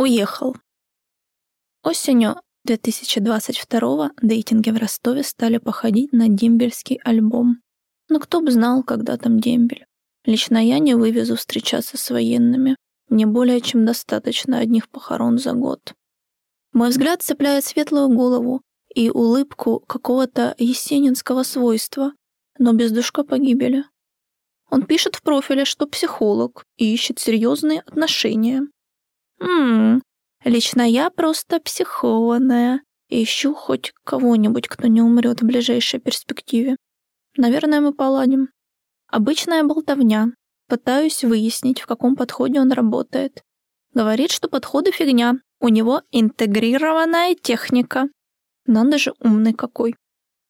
Уехал. Осенью 2022 дейтинги в Ростове стали походить на дембельский альбом. Но кто бы знал, когда там дембель. Лично я не вывезу встречаться с военными. Мне более чем достаточно одних похорон за год. Мой взгляд цепляет светлую голову и улыбку какого-то есенинского свойства, но без душка погибели. Он пишет в профиле, что психолог и ищет серьезные отношения. Ммм, лично я просто психованная. Ищу хоть кого-нибудь, кто не умрет в ближайшей перспективе. Наверное, мы поладим. Обычная болтовня. Пытаюсь выяснить, в каком подходе он работает. Говорит, что подходы фигня. У него интегрированная техника. Надо же, умный какой.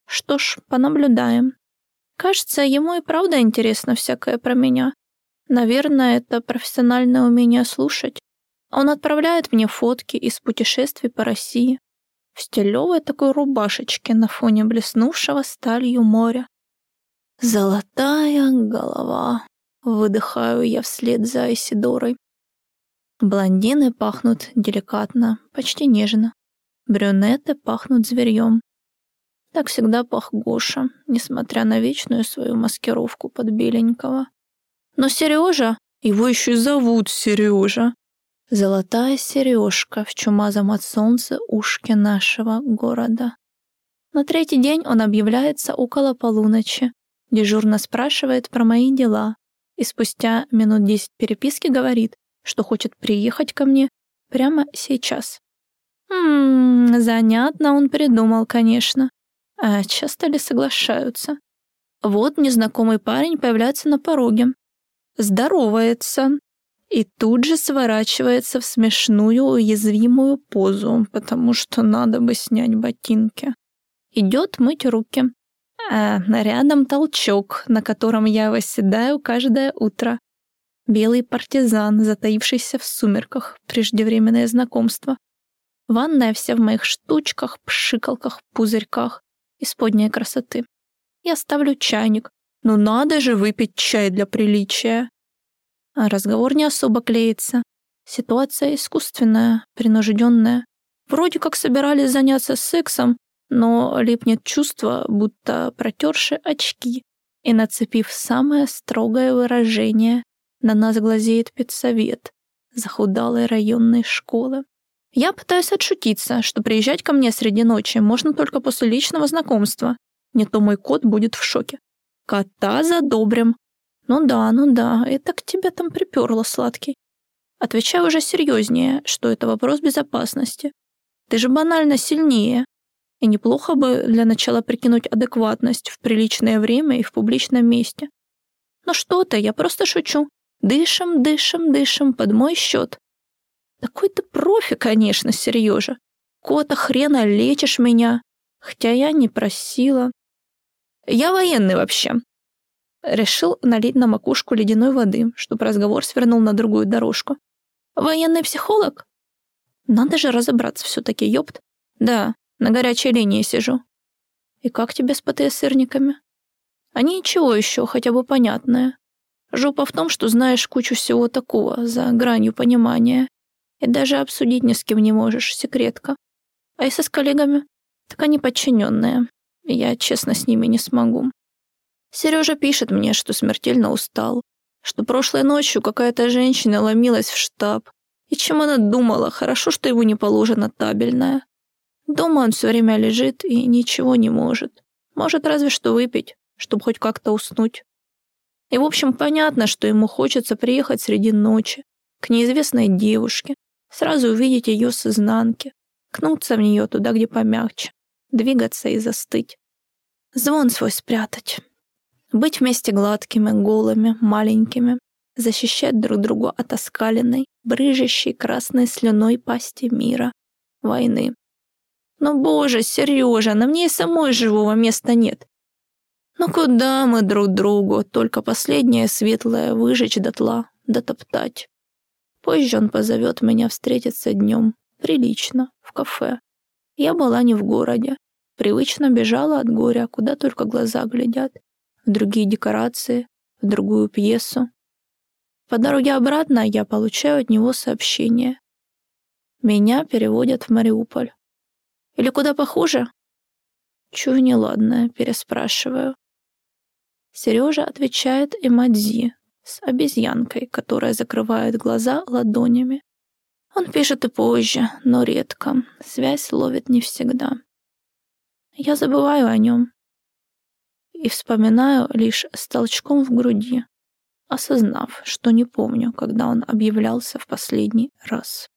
Что ж, понаблюдаем. Кажется, ему и правда интересно всякое про меня. Наверное, это профессиональное умение слушать. Он отправляет мне фотки из путешествий по России в стилевой такой рубашечке на фоне блеснувшего сталью моря. «Золотая голова», — выдыхаю я вслед за Айсидорой. Блондины пахнут деликатно, почти нежно. Брюнеты пахнут зверьем. Так всегда пах Гоша, несмотря на вечную свою маскировку под беленького. Но Сережа, его еще и зовут Сережа, Золотая сережка в чумазом от солнца ушке нашего города. На третий день он объявляется около полуночи, дежурно спрашивает про мои дела и спустя минут десять переписки говорит, что хочет приехать ко мне прямо сейчас. Ммм, занятно он придумал, конечно. А часто ли соглашаются? Вот незнакомый парень появляется на пороге. Здоровается, и тут же сворачивается в смешную уязвимую позу, потому что надо бы снять ботинки. Идет мыть руки. А рядом толчок, на котором я восседаю каждое утро. Белый партизан, затаившийся в сумерках, преждевременное знакомство. Ванная вся в моих штучках, пшикалках, пузырьках. Исподней красоты. Я ставлю чайник. Ну надо же выпить чай для приличия. А разговор не особо клеится. Ситуация искусственная, принужденная. Вроде как собирались заняться сексом, но липнет чувство, будто протерши очки и, нацепив самое строгое выражение, на нас глазеет педсовет захудалой районной школы. Я пытаюсь отшутиться, что приезжать ко мне среди ночи можно только после личного знакомства. Не то мой кот будет в шоке. Кота задобрим, «Ну да, ну да, это к тебе там приперло, сладкий». Отвечаю уже серьезнее, что это вопрос безопасности. Ты же банально сильнее. И неплохо бы для начала прикинуть адекватность в приличное время и в публичном месте. Ну что ты, я просто шучу. Дышим, дышим, дышим под мой счет. Такой ты профи, конечно, Сережа. Кота хрена лечишь меня. Хотя я не просила. Я военный вообще. Решил налить на макушку ледяной воды, чтобы разговор свернул на другую дорожку. «Военный психолог?» «Надо же разобраться все-таки, ёпт. Да, на горячей линии сижу». «И как тебе с ПТСРниками?» «А ничего еще, хотя бы понятное. Жопа в том, что знаешь кучу всего такого, за гранью понимания. И даже обсудить ни с кем не можешь, секретка. А если с коллегами? Так они подчиненные. Я честно с ними не смогу. Сережа пишет мне, что смертельно устал, что прошлой ночью какая-то женщина ломилась в штаб. И чем она думала, хорошо, что ему не положено табельное. Дома он все время лежит и ничего не может. Может разве что выпить, чтобы хоть как-то уснуть. И, в общем, понятно, что ему хочется приехать среди ночи к неизвестной девушке, сразу увидеть ее с изнанки, кнуться в нее туда, где помягче, двигаться и застыть. Звон свой спрятать. Быть вместе гладкими, голыми, маленькими, защищать друг друга от оскаленной, брыжущей красной слюной пасти мира, войны. Но, боже, Сережа, на мне и самой живого места нет. Ну куда мы друг другу, только последнее светлое выжечь дотла, дотоптать. Позже он позовет меня встретиться днем, прилично, в кафе. Я была не в городе, привычно бежала от горя, куда только глаза глядят в другие декорации, в другую пьесу. По дороге обратно я получаю от него сообщение. Меня переводят в Мариуполь. Или куда похуже? Чую неладное, переспрашиваю. Сережа отвечает эмодзи с обезьянкой, которая закрывает глаза ладонями. Он пишет и позже, но редко. Связь ловит не всегда. Я забываю о нем и вспоминаю лишь с толчком в груди, осознав, что не помню, когда он объявлялся в последний раз.